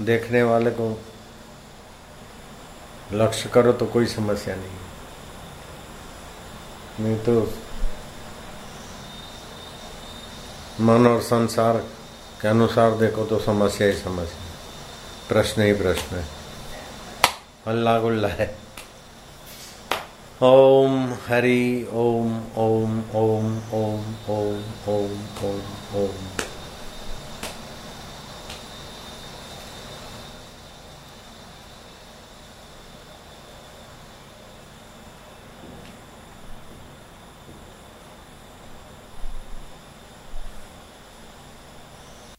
देखने वाले को लक्ष्य करो तो कोई समस्या नहीं। नहीं तो मन और संसार के अनुसार देखो तो समस्या ही समस्या प्रश्न ही प्रश्न है। हल्ला गुल्ला है। ओम हरि, ओम ओम ओम ओम ओम ओम ओम ओम।